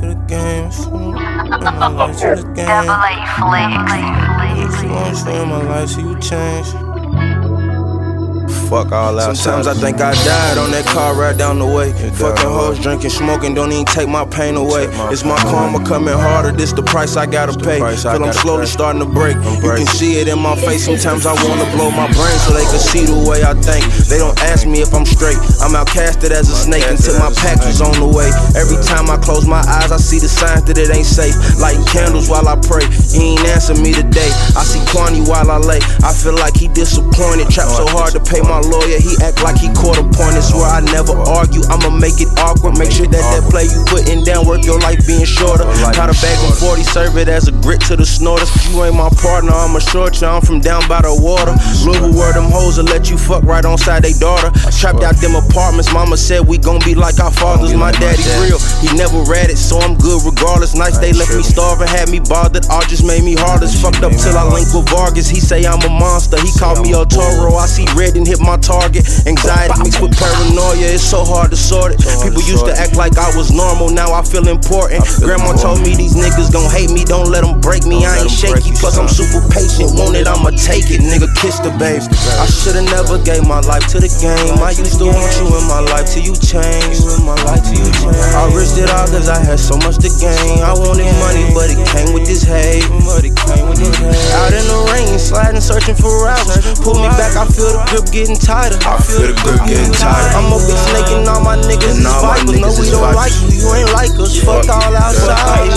to the game. My life to the game. Double A flicks. If you want to swing my life, see you change. Fuck all that. Sometimes I think I died on that car right down the way. Fucking hoes, drinking, smoking, don't even take my pain away. It's my karma coming harder, this the price I gotta pay. Feel I'm slowly starting to break. You can see it in my face. Sometimes I wanna blow my brain so they can see the way I think. They don't ask me if I'm straight. I'm outcasted as a snake until my pack was on the way. Every time I close my eyes, I see the signs that it ain't safe. Lighting candles while I pray. He ain't answer me today. I see Kwani while I lay. I feel like he disappointed. Trapped so hard to pay my lawyer, he act like he caught a point. It's where I never argue, I'ma make it awkward. Make sure that that play you putting down work your life being shorter. Caught a bag of 40, serve it as a grit to the snorter. You ain't my partner, I'm a short I'm from down by the water. Louisville where them hoes will let you fuck right on side they daughter. Trapped out them apartments, mama said we gon' be like our fathers. My daddy real, he never read it, so I'm good regardless. Nights they left me starving, had me bothered, all just made me hardest. Fucked up till I link with Vargas, he say I'm a monster. He called me a Toro, I see red and hit my target. Anxiety so hard to sort it. People used to act like I was normal, now I feel important. Grandma told me these niggas gon' hate me, don't let them break me. I ain't shaky, plus I'm super patient. Want it, I'ma take it. Nigga, kiss the babe. I shoulda never gave my life to the game. I used to want you in my life till you change. My life till you change. I risked it all cause I had so much to gain. I wanted money, but it came with this hate. Out in the rain, sliding, searching for routes. Pull me back, I feel the grip getting tighter. I feel the grip getting tighter. I'm a big snake and all my niggas And is all my vipers. No, we don't vipers. like you, you ain't like us. Fuck all outside.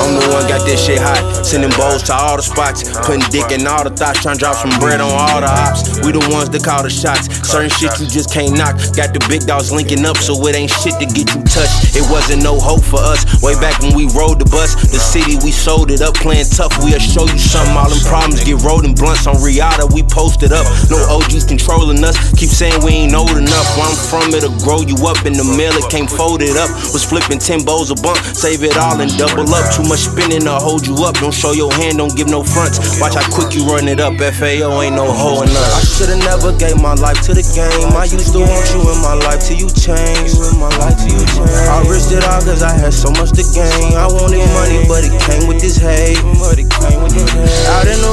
I'm the one got this shit hot. Sending bowls to all the spots. Putting dick in all the thoughts. Trying to drop some bread on all the ops. We the ones that call the shots. Certain shit you just can't knock. Got the big dogs linking up, so it ain't shit to get you touched. It wasn't no hope for us. Way back when we rode the bus. The city, we sold it up. Playing tough, we'll show you something. All them problems get rolled in blunts on Riata. We posted up. No OGs controlling us. Keep saying we ain't old enough. Where I'm from, it'll grow you up. In the mail, it came folded up. Was flipping 10 bowls a bump. Save it all and double up. Too much spinning to hold you up. Don't show your hand, don't give no fronts. Watch how quick you run it up. FAO ain't no hoe in us. I shoulda never gave my life to the game. I used to want you in my life till you change. I risked it all cause I had so much to gain. I wanted money, but it came with this hate. Out in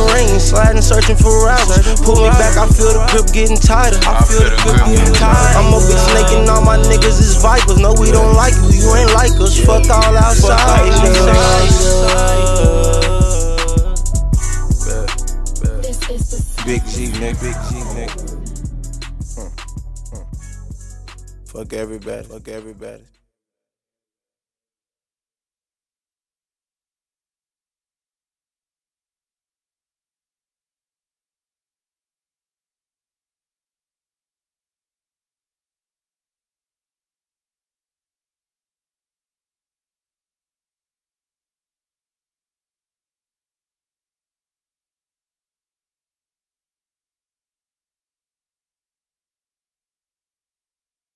searching for routes. Pull me back, I feel the grip getting tighter. I feel the grip getting tighter. I'm a big snake and all my niggas is vipers. No, we don't like you, you ain't like us. Fuck all outside. Big G, nigga. Big G, nigga. Hmm, hmm. Fuck everybody. Fuck everybody.